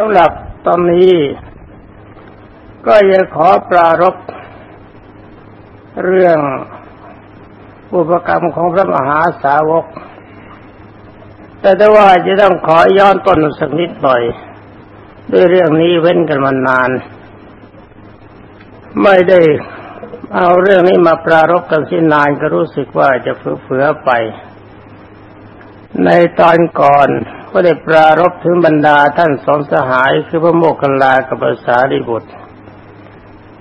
สำหรับตอนนี้ ก็จะขอปรารบเรื่องอุปกรรมของพระมหาสาวก แต่ถ้าว่าจะต้องขอย้อนต้นสักนิดหน่อย ด้วยเรื่องนี้เว้นกันมานาน ไม่ได้เอาเรื่องนี้มาปรารบกันสินานก็รู้สึกว่าจะเฟื่อไป ในตอนก่อน ก็ได้ปรารบถึงบรรดาท่านสองสหายคือพระโมคคัลลากับภาษาริบุตร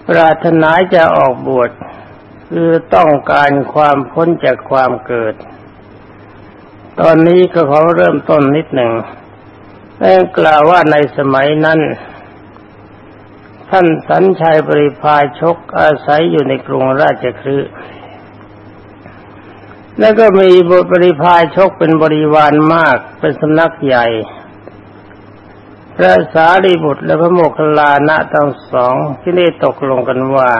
ปรารถนาจะออกบวชคือต้องการความพ้นจากความเกิด ตอนนี้ก็ขอเริ่มต้นนิดหนึ่งแม่กล่าวว่าในสมัยนั้น ท่านสัญชัยบริพาชกอาศัยอยู่ในกรุงราชคฤห์ แล้วก็มีบริพายชกเป็นบริวารมากเป็นสำนักใหญ่ พระสารีบุตรและพระโมคคัลลานะทั้งสองที่ได้ตกลงกันว่า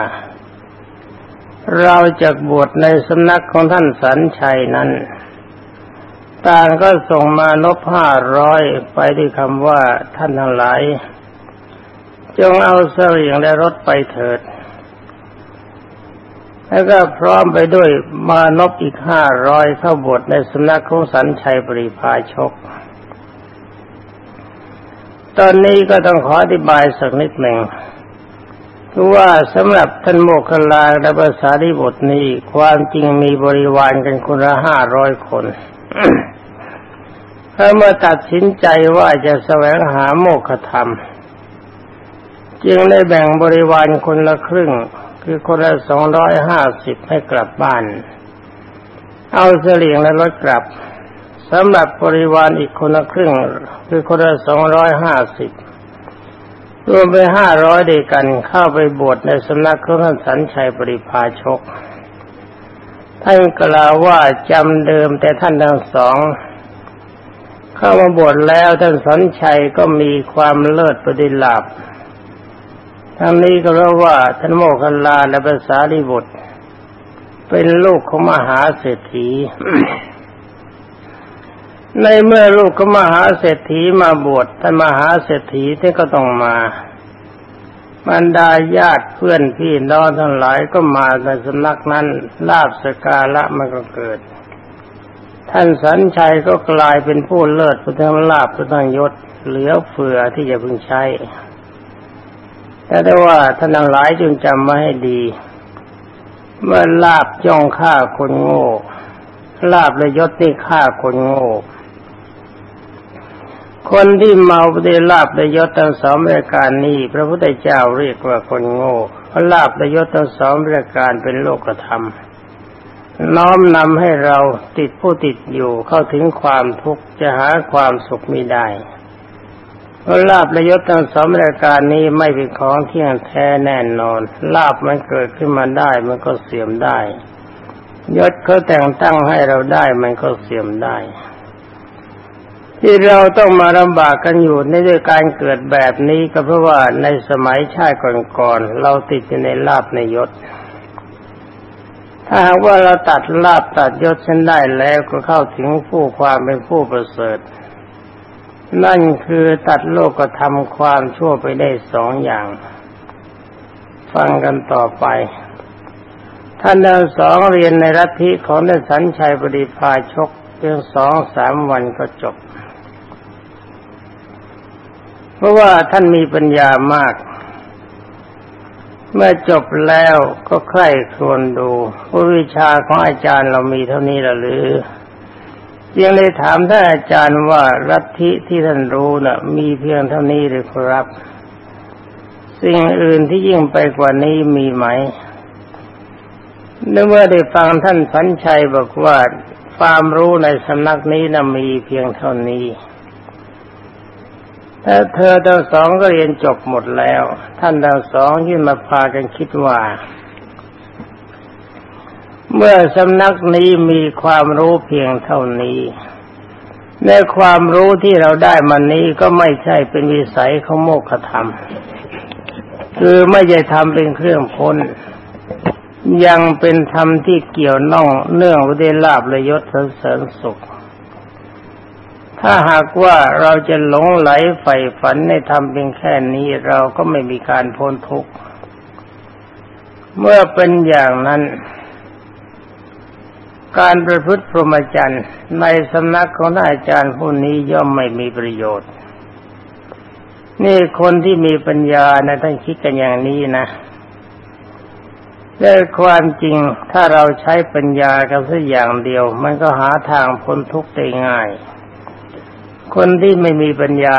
เราจะบวชในสำนักของท่านสันชัยนั้นต่างก็ส่งมานบห้าร้อยไปที่คำว่าท่านทั้งหลาย จงเอาเสลียงและรถไปเถิด แล้วก็พร้อมไปด้วยมานพอีกห้าร้อยเข้าบทในสำนักของสันชัยปริพาชก ตอนนี้ก็ต้องขออธิบายสักนิดหนึ่งคือว่าสำหรับท่านโมคคลาและภาษาดิบทนี้ความจริงมีบริวารกันคนละห้าร้อยคนเ้าเมื่อตัดสินใจว่าจะแสวงหาโมฆะธรรม จึงได้แบ่งบริวารคนละครึ่ง คือคนละสองร้อยห้าสิบให้กลับบ้าน เอาเสลียงและรถกลับสำหรับบริวารอีกคนละครึ่ง คือคนละสองร้อยห้าสิบรวมไปห้าร้อยเดียกันเข้าไปบวชในสำนักของท่านสันชัยปริพาชก ท่านกล่าวว่าจำเดิมแต่ท่านทั้งสอง เข้ามาบวชแล้วท่านสันชัยก็มีความเลิศประดิลาภ ทั้งนี้ก็เพราะว่าท่านโมคัลลาและภาษาลิบุตร เป็นลูกของมหาเศรษฐี ในเมื่อลูกของมหาเศรษฐีมาบวชท่านมหาเศรษฐีท่านก็ต้องมาบรรดาญาติเพื่อนพี่น้องทั้งหลายก็มาในสำนักนั้นลาบสการะมันก็เกิด ท่านสัญชัยก็กลายเป็นผู้เลิศผู้ทั้งลาบผู้ทั้งยศ เหลือเฟือที่จะพึงใช้ แต่ได้ว่าท่านทั้งหลายจงจำไว้ให้ดี เมื่อลาบจ้องฆ่าคนโง่ลาบและยศนี่ฆ่าคนโง่คนที่เมาได้ลาบและยศทั้งสองรายการนี้พระพุทธเจ้าเรียกว่าคนโง่เพราะลาบและยศทั้งสองรายการเป็นโลกธรรม น้อมนำให้เราติดผู้ติดอยู่เข้าถึงความทุกข์จะหาความสุขไม่ได้ เพราะลาบและยศทั้งสองรายการนี้ไม่เป็นของเที่ยงแท้แน่นอน ลาบมันเกิดขึ้นมาได้มันก็เสื่อมได้ ยศเขาแต่งตั้งให้เราได้มันก็เสื่อมได้ ที่เราต้องมาลำบากกันอยู่ในด้วยการเกิดแบบนี้ก็เพราะว่าในสมัยชาติก่อนๆเราติดอยู่ในลาบในยศถ้าหากว่าเราตัดลาบตัดยศเส้นได้แล้วก็เข้าถึงผู้ความเป็นผู้ประเสริฐ นั่นคือตัดโลกธรรมความชั่วไปได้สองอย่าง ฟังกันต่อไป ท่านทั้งสองเรียนในรัฐิของท่านสัญชัยปริพาชกเพียงสองสามวันก็จบ เพราะว่าท่านมีปัญญามาก เมื่อจบแล้วก็ใคร่ครวญดูวิชาของอาจารย์เรามีเท่านี้หรือ ยังเลยถามท่านอาจารย์ว่ารัฐิที่ท่านรู้นะ่ะ มีเพียงเท่านี้หรือครับ สิ่งอื่นที่ยิ่งไปกว่านี้มีไหมเมื่อได้ฟังท่านสัญชัยบอกว่าความรู้ในสำนักนี้นะมีเพียงเท่านี้แต่เธอทั้งสองก็เรียนจบหมดแล้ว ท่านทั้งสองยื่นมาพากันคิดว่า เมื่อสำนักนี้มีความรู้เพียงเท่านี้ในความรู้ที่เราได้มันนี้ก็ไม่ใช่เป็นวิสัยของโมกขธรรม คือไม่ใช่ทำเป็นเครื่องพ้น ยังเป็นธรรมที่เกี่ยวน่องเนื่องวิเดลาบและยศเสริญสุข ถ้าหากว่าเราจะหลงไหลใฝ่ฝันในธรรมเพียงแค่นี้เราก็ไม่มีการพ้นทุกข์ เมื่อเป็นอย่างนั้น การประพฤติพรหมจรรย์ในสำนักของท่านอาจารย์ผู้นี้ย่อมไม่มีประโยชน์ นี่คนที่มีปัญญานะท่านคิดกันอย่างนี้นะด้ความจริงถ้าเราใช้ปัญญากันสักอย่างเดียว มันก็หาทางพ้นทุกข์ได้ง่าย คนที่ไม่มีปัญญา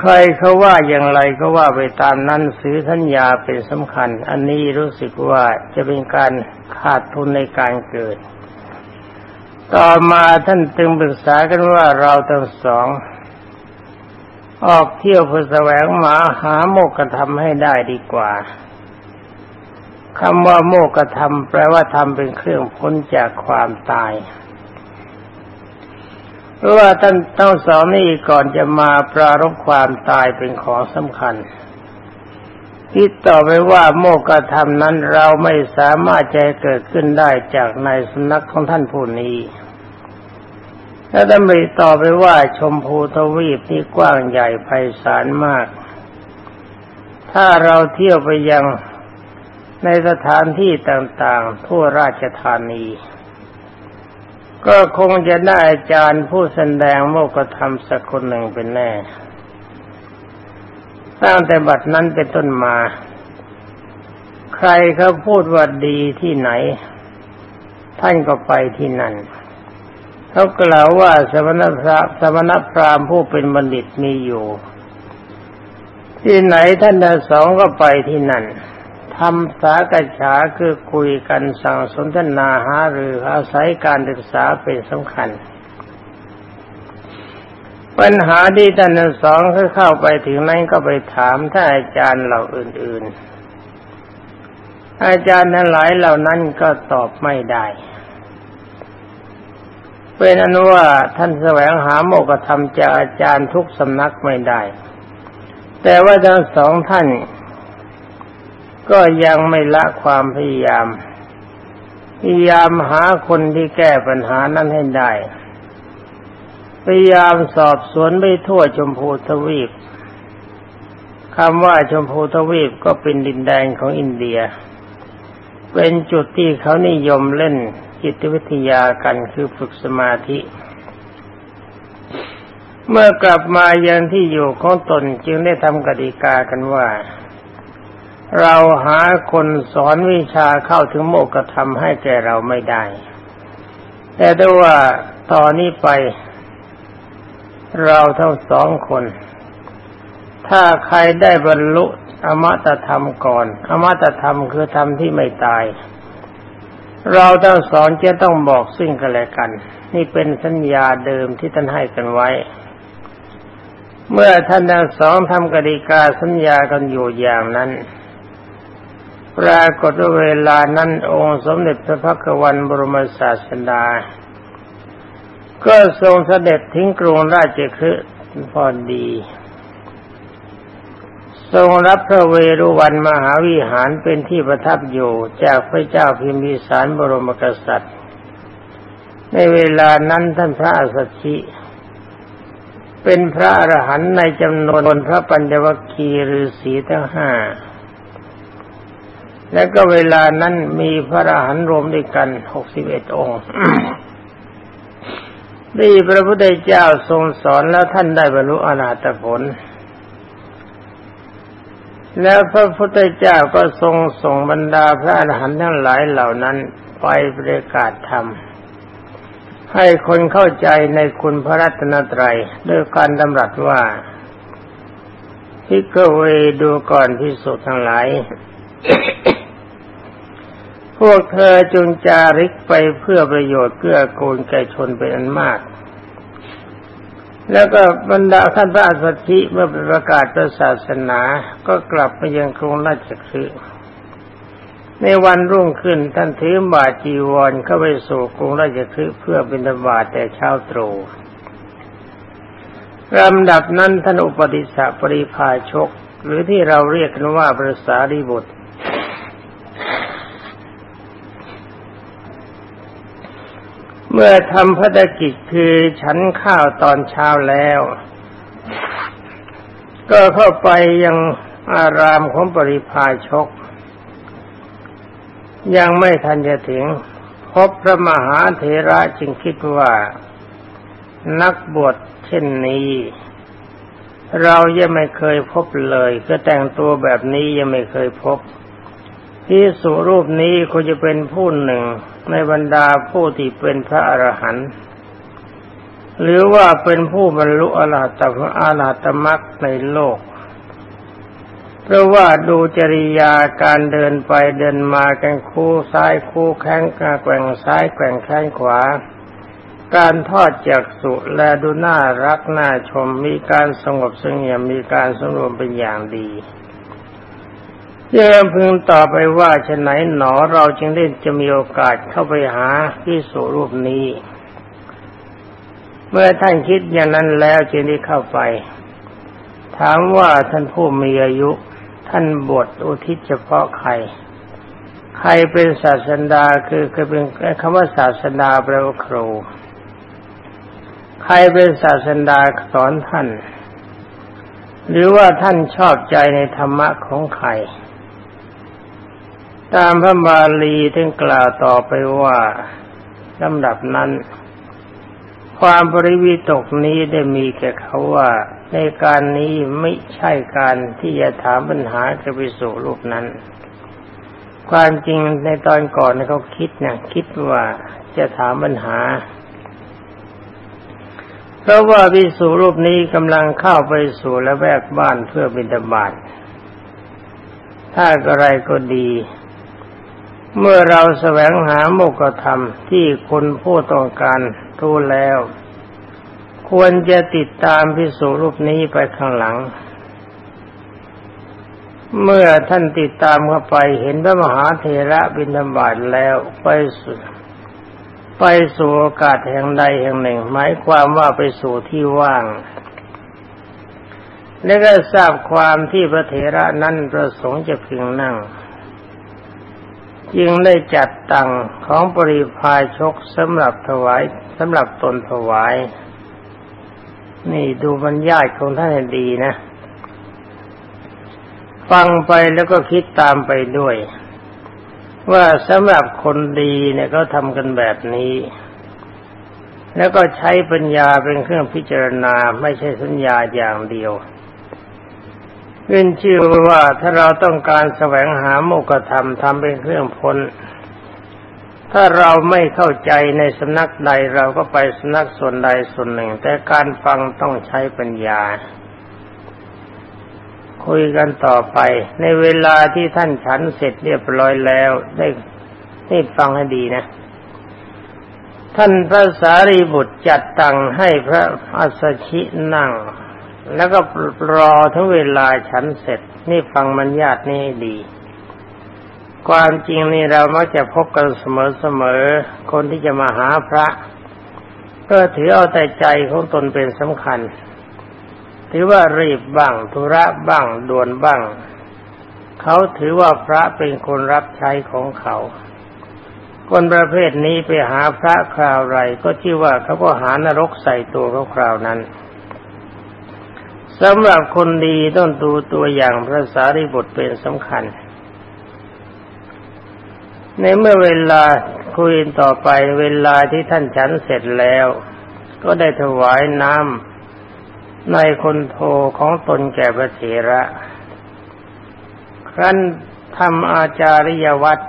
ใครเขาว่าอย่างไรก็ว่าไปตามนั้นซื้อสัญญาเป็นสำคัญ อันนี้รู้สึกว่าจะเป็นการ ขาดทุนในการเกิด ต่อมาท่านตึงปรึกษากันว่าเราทั้งสอง ออกเที่ยวเพื่อแสวงหาหาโมกขธรรมให้ได้ดีกว่าคำว่าโมกธรรมแปลว่าทำเป็นเครื่องพ้นจากความตายเพราะว่าท่านทั้งสองนี้ก่อนจะมาปรารบความตายเป็นของสำคัญ ที่ต่อไปว่าโมกธรรมนั้นเราไม่สามารถจะเกิดขึ้นได้จากในสำนักของท่านผู้นี้และดำริต่อไปว่าชมพูทวีปที่กว้างใหญ่ไพศาลมาก ถ้าเราเที่ยวไปยังในสถานที่ต่างๆ ทั่วราชธานี ก็คงจะได้อาจารย์ผู้แสดงโมกธรรมสักคนหนึ่งเป็นแน่ ตั้งแต่บัดนั้นเป็นต้นมา ใครเขาพูดว่าดีที่ไหน ท่านก็ไปที่นั่นเขากล่าวว่าสมณพระสมณพราหมณ์ผู้เป็นบัณฑิตมีอยู่ ที่ไหนท่านทั้งสองก็ไปที่นั่นทำสากฉาคือคุยกันสั่งสนทนาหาหรืออาศัยการศึกษาเป็นสำคัญ ปัญหาที่ท่านสองคือเข้าไปถึงนั้นก็ไปถามท่านอาจารย์เหล่าอื่น ๆ อาจารย์ทั้งหลายเหล่านั้นก็ตอบไม่ได้เป็นอนุว่าท่านแสวงหาโมกธรรมจากอาจารย์ทุกสำนักไม่ได้ แต่ว่าทั้งสองท่าน ก็ยังไม่ละความพยายาม พยายามหาคนที่แก้ปัญหานั้นให้ได้ พยายามสอบสวนไปทั่วชมพูทวีปคำว่าชมพูทวีปก็เป็นดินแดนของอินเดีย เป็นจุดที่เขานิยมเล่นจิตวิทยากันคือฝึกสมาธิ เมื่อกลับมายังที่อยู่ของตนจึงได้ทำกติกากันว่า เราหาคนสอนวิชาเข้าถึงโมกธรรมให้แก่เราไม่ได้ แต่ถ้าว่าตอนนี้ไป เราทั้งสองคน ถ้าใครได้บรรลุอมตะธรรมก่อน อมตะธรรมคือธรรมที่ไม่ตาย เราทั้งสองจะต้องบอกซึ่งกันและกัน นี่เป็นสัญญาเดิมที่ท่านให้กันไว้ เมื่อท่านทั้งสองทำกติกาสัญญากันอยู่อย่างนั้นปรากฏว่าเวลานั้นองค์สมเด็จพระพักวันบรมศาสดา ก็ทรงเสด็จทิ้งกรุงราชคฤห์พอดี ทรงรับพระเวรุวันมหาวิหารเป็นที่ประทับอยู่จากพระเจ้าพิมพิสารบรมกษัตริย์ ในเวลานั้นท่านพระสัชชิเป็นพระอรหันต์ในจำนวนพระปัญญวคีฤาษีทั้งห้า แล้วก็เวลานั้นมีพระอรหันต์รวมด้วยกันหกสิบเอ็ดองค์ นี่พระพุทธเจ้าทรงสอนแล้วท่านได้บรรลุอนาตผล แล้วพระพุทธเจ้าก็ทรงส่งบรรดาพระอรหันต์ทั้งหลายเหล่านั้นไปประกาศธรรม ให้คนเข้าใจในคุณพระรัตนตรัยด้วยการดำรัสว่าพิกเวดูก่อนพิสุทั้งหลาย พวกเธอจงจาริกไปเพื่อประโยชน์เพื่อโกนแก่ชนเป็นอันมาก แล้วก็บรรดาท่านพระสัชชิเมื่อประกาศพระศาสนาก็กลับไปยังกรุงราชคฤห์ในวันรุ่งขึ้นท่านถือบาจีวรเข้าไปสู่กรุงราชคฤห์เพื่อเป็นบาตแต่เช้าตรู่ลำดับนั้นท่านอุปติสสะปริภาชก หรือที่เราเรียกกันว่าพระสารีบุตร เมื่อทำพัฒกิจคือฉันข้าวตอนเช้าแล้ว ก็เข้าไปยังอารามของปริพาชก ยังไม่ทันจะถึง พบพระมหาเถระจึงคิดว่า นักบวชเช่นนี้ เรายังไม่เคยพบเลยก็แต่งตัวแบบนี้ยังไม่เคยพบที่สุรูปนี้คงจะเป็นผู้หนึ่ง ในบรรดาผู้ที่เป็นพระอรหันต์หรือว่าเป็นผู้บรรลุอรหัตอาราตมักในโลก เพราะว่าดูจริยาการเดินไปเดินมากันคู่ซ้ายคู่แข้งกแกว่งซ้ายแกว่งแข้งขวา การทอดจากสุและดูน่ารักน่าชมมีการสงบสงบมีการสงรวมเป็นอย่างดี เย่งพึงต่อไปว่าฉะไหนหนอเราจึงได้จะมีโอกาสเข้าไปหาที่สุรูปนี้ เมื่อท่านคิดอย่างนั้นแล้วจึงได้เข้าไป ถามว่าท่านผู้มีอายุ ท่านบวชอุทิศเฉพาะใคร ใครเป็นศาสดาคือคือเป็นคำว่าศาสดาแปลว่าครูใครเป็นศาสดาสอนท่าน หรือว่าท่านชอบใจในธรรมะของใคร ตามพระบาลีถึงกล่าวต่อไปว่าลำดับนั้น ความปริวิตกนี้ได้มีแก่เขาว่า ในการนี้ไม่ใช่การที่จะถามปัญหากับวิสุรูปนั้น ความจริงในตอนก่อนเขาคิดนะคิดว่าจะถามปัญหา เพราะว่าวิสุรูปนี้กำลังเข้าไปสู่และแวกบ้านเพื่อบิณฑบาตถ้าอะไรก็ดี เมื่อเราแสวงหาโมกธรรมที่คนผู้ต้องการรู้แล้ว ควรจะติดตามพิสูรูปนี้ไปข้างหลัง เมื่อท่านติดตามเข้าไปเห็นพระมหาเถระบินบาตแล้วไปสู่ไปสู่โอกาสแห่งใดแห่งหนึ่ง หมายความว่าไปสู่ที่ว่าง และก็ทราบความที่พระเถระนั้นประสงค์จะพึงนั่ง จึงได้จัดตังของปริพายชกสำหรับถวายสำหรับตนถวาย นี่ดูบรรยายของท่านดีนะ ฟังไปแล้วก็คิดตามไปด้วย ว่าสำหรับคนดีเนี่ยก็ทำกันแบบนี้ แล้วก็ใช้ปัญญาเป็นเครื่องพิจารณาไม่ใช่สัญญาอย่างเดียว ขึ้นชื่อว่าถ้าเราต้องการแสวงหาโมกธรรมทำเป็นเครื่องพ้น ถ้าเราไม่เข้าใจในสำนักใดเราก็ไปสำนักส่วนใดส่วนหนึ่ง แต่การฟังต้องใช้ปัญญา คุยกันต่อไป ในเวลาที่ท่านฉันเสร็จเรียบร้อยแล้ว ได้นี่ฟังให้ดีนะ ท่านพระสารีบุตรจัดตังให้พระอัสชินั่ง แล้วก็รอทั้งเวลาฉันเสร็จ นี่ฟังมันญาตินี่ดี ความจริงนี่เรามักจะพบกันเสมอๆ คนที่จะมาหาพระ ก็ถือเอาแต่ใจของตนเป็นสำคัญ ถือว่ารีบบ้างธุระบ้างด่วนบ้าง เขาถือว่าพระเป็นคนรับใช้ของเขาคนประเภทนี้ไปหาพระคราวไรก็ชื่อว่าเขาก็หานรกใส่ตัวเขาคราวนั้น สำหรับคนดีต้องดูตัวอย่างพระสารีบุตรเป็นสำคัญ ในเมื่อเวลาคุยต่อไปเวลาที่ท่านฉันเสร็จแล้ว ก็ได้ถวายน้ำในคนโทของตนแก่พระเถระ ครั้นทำอาจาริยวัตร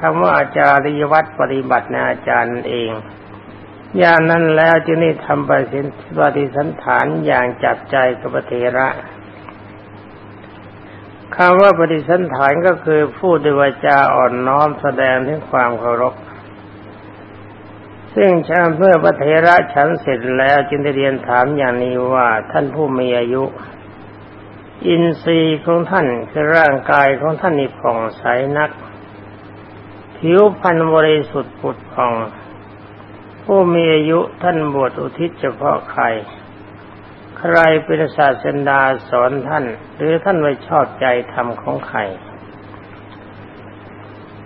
คำว่าอาจาริยวัตรปฏิบัติในอาจารย์เอง ยางนั้นแล้วจึงได้ทำปฏิปฏิสันฐานอย่างจับใจกับพระเถระคำว่าปฏิสันฐานก็คือพูดด้วยวาจาอ่อนน้อมแสดงถึงความเคารพ ซึ่งชาเพื่อพระเถระฉันเสร็จแล้วจึงได้เรียนถามอย่างนี้ว่าท่านผู้มีอายุ อินทรีย์ของท่านคือร่างกายของท่านนี่ผ่องใสนัก ผิวพรรณบริสุทธิ์ผุดผ่อง ผู้มีอายุท่านบวชอุทิศเฉพาะใคร ใครเป็นศาสดาสอนท่าน หรือท่านไว้ชอบใจธรรมของใคร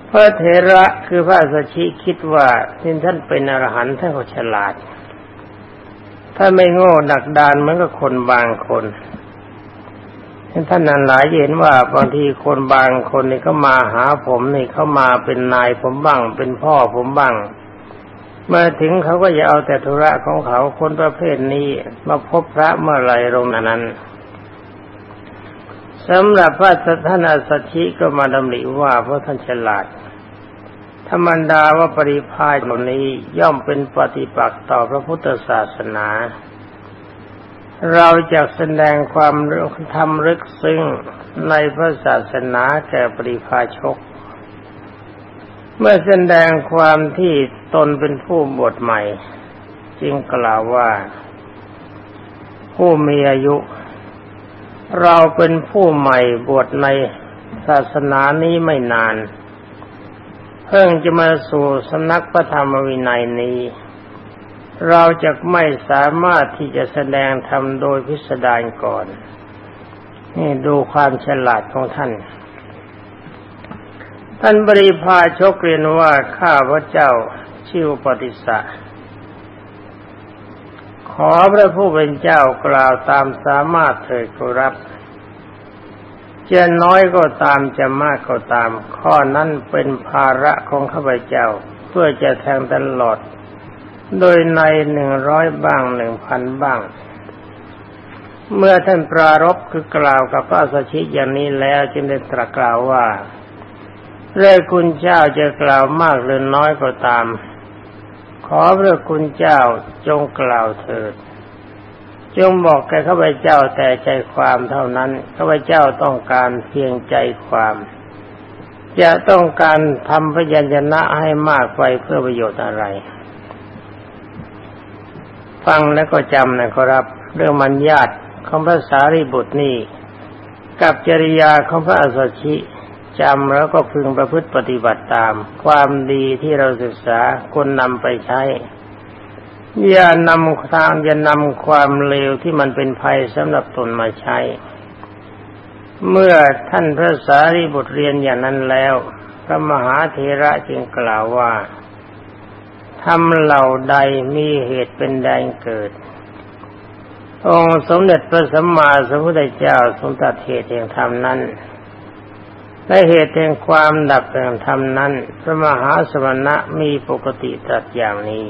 พระเถระคือพระสัชิคิดว่าที่ท่านเป็นอรหันต์ท่านก็ฉลาด ถ้าไม่โง่ดักดานเหมือนกับคนบางคนท่านนั้นหลายเห็นว่าบางทีคนบางคนนี่เขามาหาผมนี่เขามาเป็นนายผมบ้าง เป็นพ่อผมบ้าง มื่อถึงเขาก็จะเอาแต่ธุระของเขาคนประเภทนี้มาพบพระเมื่อไรลงนั้นสำหรับพระท่านอาสัชิก็มาดำริว่าเพราะท่านฉลาดธรรมดาว่าปริพายเหล่านี้ย่อมเป็นปฏิปักษ์ต่อพระพุทธศาสนา เราจะแสดงความทำลึกซึ้งในพระศาสนาแก่ปริพาชก เมื่อแสดงความที่ตนเป็นผู้บทใหม่ จึงกล่าวว่า ผู้มีอายุ เราเป็นผู้ใหม่บวชในศาสนานี้ไม่นาน เพิ่งจะมาสู่สนักพระธรรมวินัยนี้ เราจะไม่สามารถที่จะแสดงธรรมโดยพิสดารก่อน นี่ดูความฉลาดของท่าน ท่านบริพาชกเรียนว่าข้าพระเจ้าชื่อปฏิสะขอพระผู้เป็นเจ้ากล่าวตามสามารถเถิดครับจะน้อยก็ตามจะมากก็ตาม ข้อนั้นเป็นภาระของข้าพเจ้า เพื่อจะแทงตลอด โดยในหนึ่งร้อยบ้างหนึ่งพันบ้าง เมื่อท่านปรารบคือกล่าวกับพระสชิอย่างนี้แล้วจึงได้ตรัสกล่าวว่า เรื่องคุณเจ้าจะกล่าวมากหรือน้อยก็ตาม ขอพระคุณเจ้าจงกล่าวเถิด จงบอกแก่ข้าพเจ้าแต่ใจความเท่านั้นข้าพเจ้าต้องการเพียงใจความ จะต้องการทำพยัญชนะให้มากไปเพื่อประโยชน์อะไร ฟังแล้วก็จำนะครับ เรื่องมัญญาตของพระสารีบุตรนี่กับจริยาของพระอสชิ จำแล้วก็พึงประพฤติปฏิบัติตาม ความดีที่เราศึกษาควรนำไปใช้ อย่านำทางอย่านำความเลวที่มันเป็นภัยสำหรับตนมาใช้ เมื่อท่านพระสารีบุตรเรียนอย่างนั้นแล้ว พระมหาเถระจึงกล่าวว่าทำเหล่าใดมีเหตุเป็นแดงเกิด องค์สมเด็จพระสัมมาสัมพุทธเจ้าทรงตัดเหตุแห่งธรรมนั้น และเหตุแห่งความดับแห่งธรรมนั้น พระมหาสมณะมีปกติตรัสอย่างนี้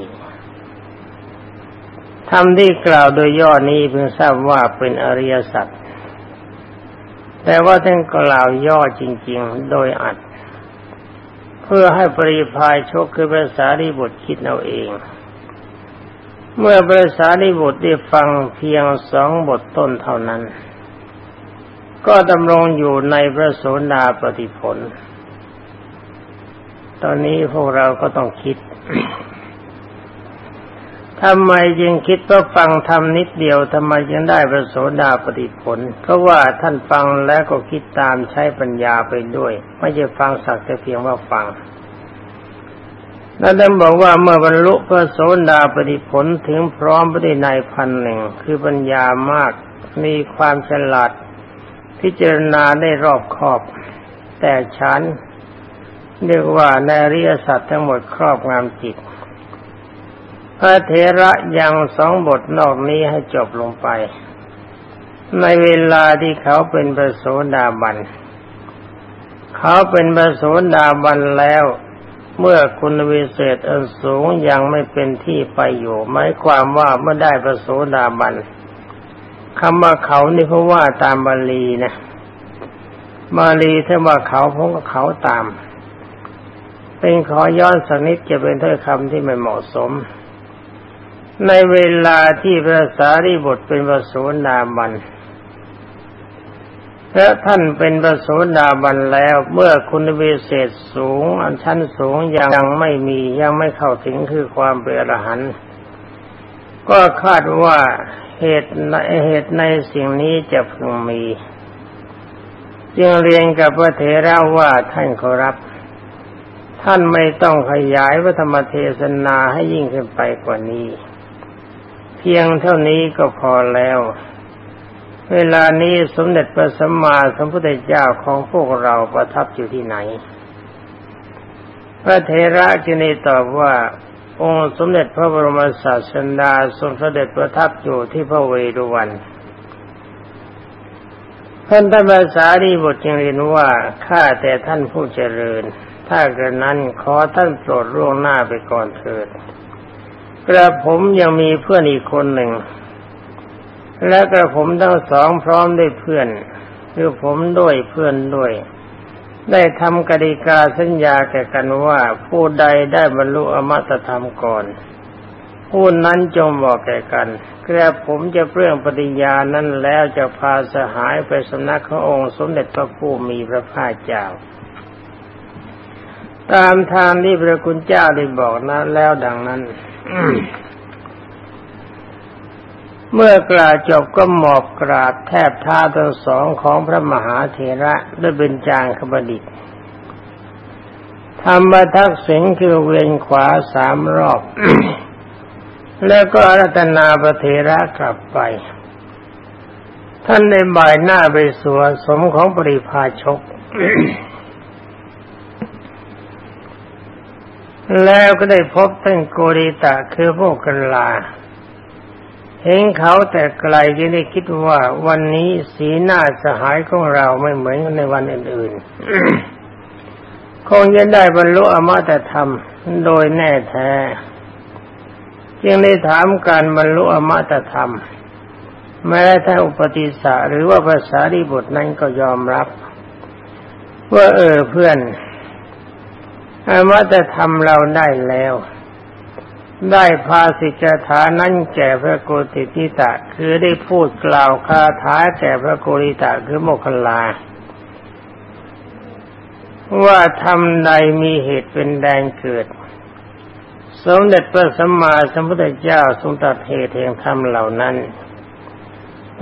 ธรรมที่กล่าวโดยย่อนี้เพิ่งทราบว่าเป็นอริยสัจแต่ว่าท่านกล่าวย่อจริง ๆ โดยอัด เพื่อให้ปริพายชกคือภาษาริบุตรคิดเอาเอง เมื่อภาษาริบุตรได้ฟังเพียงสองบทต้นเท่านั้น ก็ดำรงอยู่ในพระโสดาปฏิผล ตอนนี้พวกเราก็ต้องคิดทำไมจึงคิดว่าฟังทำนิดเดียวทำไมยังได้พระโสดาปฏิผล เพราะว่าท่านฟังแล้วก็คิดตามใช้ปัญญาไปด้วย ไม่ใช่ฟังสักแต่เพียงว่าฟังแล้วท่านบอกว่าเมื่อบรรลุพระโสดาปฏิผลถึงพร้อมไปด้วยในพันหนึ่งคือปัญญามากมีความฉลาด พิจารณาได้รอบคอบ แต่ฉันเรียกว่าในริยสัตว์ทั้งหมดครอบงามจิต พระเทระยังสองบทนอกนี้ให้จบลงไป ในเวลาที่เขาเป็นพระโสดาบัน เขาเป็นพระโสดาบันแล้วเมื่อคุณวิเศษอันสูงยังไม่เป็นที่ไปอยู่หมายความว่าเมื่อได้พระโสดาบัน คำว่าเขานี่เพราะว่าตามบาลีนะบาลีถ้าว่าเขาผมก็เขาตาม เป็นขอย้อนสักนิดจะเป็นถ้อยคำที่ไม่เหมาะสม ในเวลาที่พระสารีบุตรเป็นพระโสดาบันและท่านเป็นพระโสดาบันแล้วเมื่อคุณวิเศษสูง อันชั้นสูงยังไม่มียังไม่เข้าถึงคือความเป็นอรหันต์ก็คาดว่า เหตุในเหตุในสิ่งนี้จะพึงมี จึงเรียนกับพระเถระว่าท่านขอรับ ท่านไม่ต้องขยายพระธรรมเทศนาให้ยิ่งขึ้นไปกว่านี้ เพียงเท่านี้ก็พอแล้ว เวลานี้สมเด็จพระสัมมาสัมพุทธเจ้าของพวกเราประทับอยู่ที่ไหน พระเทระจึงได้ตอบว่า องค์สมเด็จพระบรมศาสดาทรงเสด็จประทับอยู่ที่พระเวรุวันท่านท่านภาษาดีบทจึงเรียนว่าข้าแต่ท่านผู้เจริญ ถ้ากระนั้นขอท่านโปรดร่วงหน้าไปก่อนเถิดกระผมยังมีเพื่อนอีกคนหนึ่ง และกระผมทั้งสองพร้อมด้วยเพื่อน คือผมด้วยเพื่อนด้วย ได้ทำกติกาสัญญาแก่กันว่าผู้ใดได้บรรลุอมตะธรรมก่อน ผู้นั้นจงบอกแก่กันกระผมจะเปลื้องปฏิญาณนั้นแล้วจะพาสหายไปสำนักขององค์สมเด็จพระผู้มีพระภาคเจ้า ตามทางที่พระคุณเจ้าได้บอกนะแล้วดังนั้น เมื่อกล่าวจบก็หมอบกราบแทบเท้าทั้งสองของพระมหาเถระด้วยเป็นจางขบดิษฐ์ทำมาทักษิณคือเวียนขวาสามรอบ แล้วก็อรัตนาประเทระกลับไป ท่านในบ่ายหน้าไปสวนสมของปริพาชก แล้วก็ได้พบท่านโกริตะคือพวกกันลา เห็นเขาแต่ไกลจึงได้คิดว่าวันนี้สีหน้าสหายของเราไม่เหมือนในวันอื่นๆ คงจะได้บรรลุอมตะธรรมโดยแน่แท้ จึงได้ถามการบรรลุอมตะธรรม แม้ท่าอุปติสะหรือว่าภาษาดิบทนั้นก็ยอมรับ ว่าเออเพื่อนอมตะธรรมเราได้แล้ว ได้พาสิกถานั้นแก่พระโกติทิตะ คือได้พูดกล่าวคาถาแก่พระโกริตะคือโมคคลา ว่าทำใดมีเหตุเป็นแดงเกิด สมเด็จพระสัมมาสัมพุทธเจ้าทรงตัดเหตุแห่งธรรมเหล่านั้น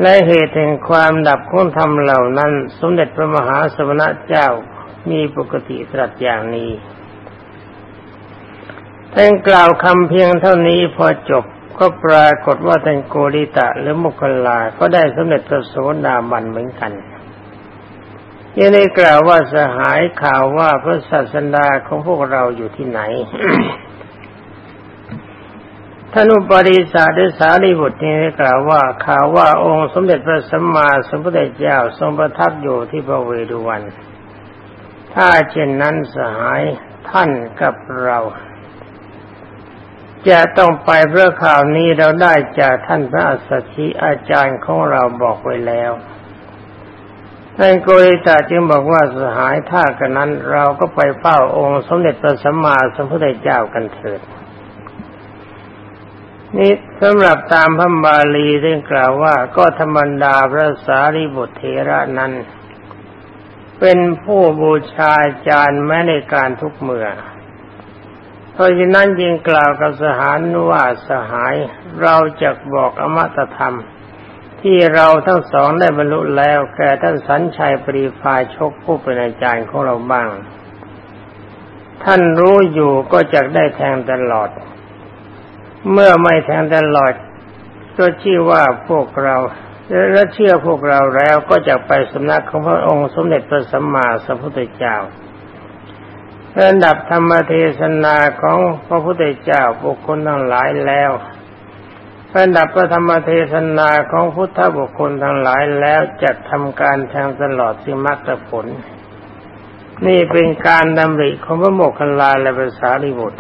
และเหตุแห่งความดับของธรรมเหล่านั้น สมเด็จพระมหาสมณะเจ้ามีปกติตรัสอย่างนี้ ท่านกล่าวคำเพียงเท่านี้พอจบก็ปรากฏว่าท่านโกริตะหรือมุคลา ก็ได้สมเด็จพระโสดาบันเหมือนกันยังได้กล่าวว่าสหายข่าวว่าพระศาสดาของพวกเราอยู่ที่ไหนท่านอุปริสาเดสาลีบุตรนี้กล่าวว่าข่าวว่าองค์สมเด็จพระสัมมาสัมพุทธเจ้าทรงประทับอยู่ที่พระเวรุวัน ถ้าเช่นนั้นสหายท่านกับเรา จะต้องไปเพื่อข่าวนี้เราได้จากท่านพระอัสสชิอาจารย์ของเราบอกไว้แล้วท่านโกริตาจึงบอกว่าสหายถ้ากันนั้น เราก็ไปเฝ้าองค์สมเด็จพระสัมมาสัมพุทธเจ้ากันเถิด นี่สำหรับตามพระบาลีได้กล่าวว่าก็ธรรมดาพระสารีบุตรเทระนั้น เป็นผู้บูชาจารย์แม้ในการทุกเมื่อ เพราะฉะนั้นยิงกล่าวกับสหานว่าสหายเราจะบอกอมตะธรรม ที่เราทั้งสองได้บรรลุแล้วแก่ท่านสัญชัยปรีพาชกผู้เป็นอาจารย์ของเราบ้าง ท่านรู้อยู่ก็จะได้แทงตลอด เมื่อไม่แทงตลอด ก็ชื่อว่าพวกเราและเชื่อพวกเราแล้วก็จะไปสำนักของพระองค์สมเด็จพระสัมมาสัมพุทธเจ้า ระดับธรรมเทศนาของพระพุทธเจ้าบุคคลทั้งหลายแล้วระดับพระธรรมเทศนาของพุทธบุคคลทั้งหลายแล้วจะทำการแทงตลอดสิมรรคผล นี่เป็นการดำริของพระโมคคัลลาและภาษาลิบุตร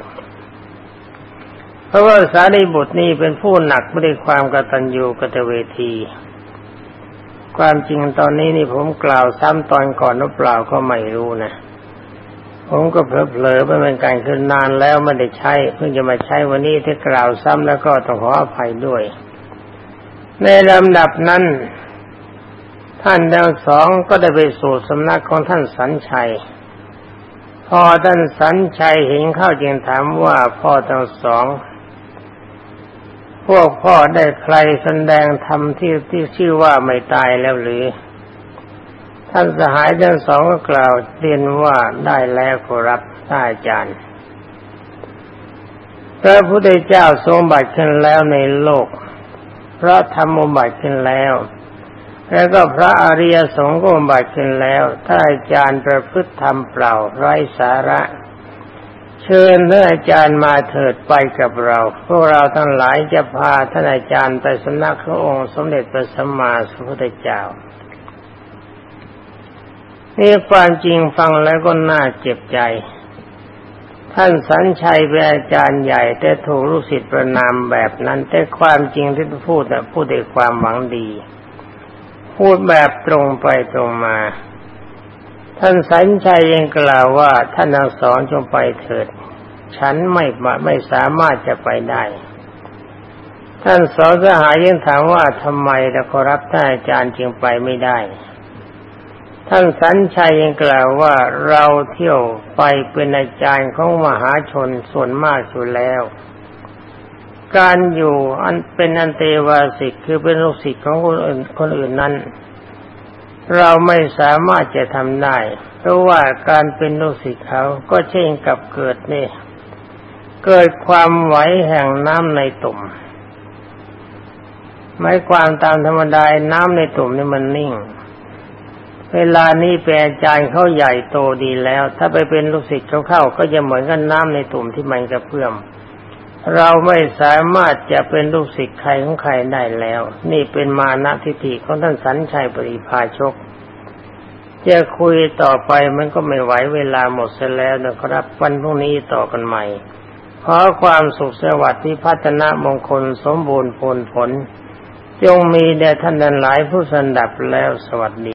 เพราะว่าสารีบุตรนี่เป็นผู้หนักไม่ได้ความกตัญญูกตเวที ความจริงตอนนี้นี่ผมกล่าวซ้ำตอนก่อนหรือเปล่าก็ไม่รู้นะ ผมก็เผลอๆไปเป็นการคือนานแล้วไม่ได้ใช้เพิ่งจะมาใช้วันนี้ที่กล่าวซ้ำแล้วก็ต้องขออภัยด้วย ในลำดับนั้น ท่านทั้งสองก็ได้ไปสู่สำนักของท่านสันชัย พอท่านสันชัยเห็นเข้าจึงถามว่าพ่อทั้งสอง พวกพ่อได้ใครแสดงธรรมที่ที่ชื่อว่าไม่ตายแล้วหรือ ท่านสหายทั้งสองก็กล่าวเรียนว่าได้แล้วขอรับท่านอาจารย์พระพุทธเจ้าทรงบัติขึ้นแล้วในโลก พระธรรมบัติขึ้นแล้ว แล้วก็พระอริยสงฆ์ก็บัติขึ้นแล้ว ถ้าอาจารย์ประพฤติธรรมเปล่าไร้สาระ เชิญท่านอาจารย์มาเถิดไปกับเรา พวกเราทั้งหลายจะพาท่านอาจารย์ไปสำนักพระองค์สมเด็จพระสัมมาสัมพุทธเจ้า นี่ความจริงฟังแล้วก็น่าเจ็บใจ ท่านสัญชัยเป็นอาจารย์ใหญ่ แต่ถูกลูกศิษย์ประนามแบบนั้น แต่ความจริงที่พูดนะพูดด้วยความหวังดี พูดแบบตรงไปตรงมา ท่านสัญชัยยังกล่าวว่าท่านทั้งสองจงไปเถิด ฉันไม่ไม่สามารถจะไปได้ท่านสอนสหายยังถามว่าทำไมละขอรับท่านอาจารย์จึงไปไม่ได้ ท่านสัญชัยยังกล่าวว่าเราเที่ยวไปเป็นอาจารย์ของมหาชนส่วนมากสุดแล้ว การอยู่อันเป็นอันเตวาสิกคือเป็นลูกศิษย์ของคนอื่นคนอื่นนั้น เราไม่สามารถจะทำได้ เพราะว่าการเป็นลูกศิษย์เขาก็เช่นกับเกิดนี่ เกิดความไหวแห่งน้ำในตุ่มไม่ความตามธรรมดาน้ำในตุ่มนี่มันนิ่ง เวลานี้เป็นอาจารย์เขาใหญ่โตดีแล้ว ถ้าไปเป็นลูกศิษย์เขาเข้าก็จะเหมือนกันน้ำในตุ่มที่มันกระเพื่อม เราไม่สามารถจะเป็นลูกศิษย์ใครของใครได้แล้ว นี่เป็นมานะทิฏฐิของท่านสัญชัยปริพาชกจะคุยต่อไปมันก็ไม่ไหวเวลาหมดเสียแล้วนะครับวันพรุ่งนี้ต่อกันใหม่ขอความสุขสวัสดิ์ที่พัฒนามงคลสมบูรณ์ผลผล จงมีแด่ท่านอันหลายผู้สันดับแล้วสวัสดี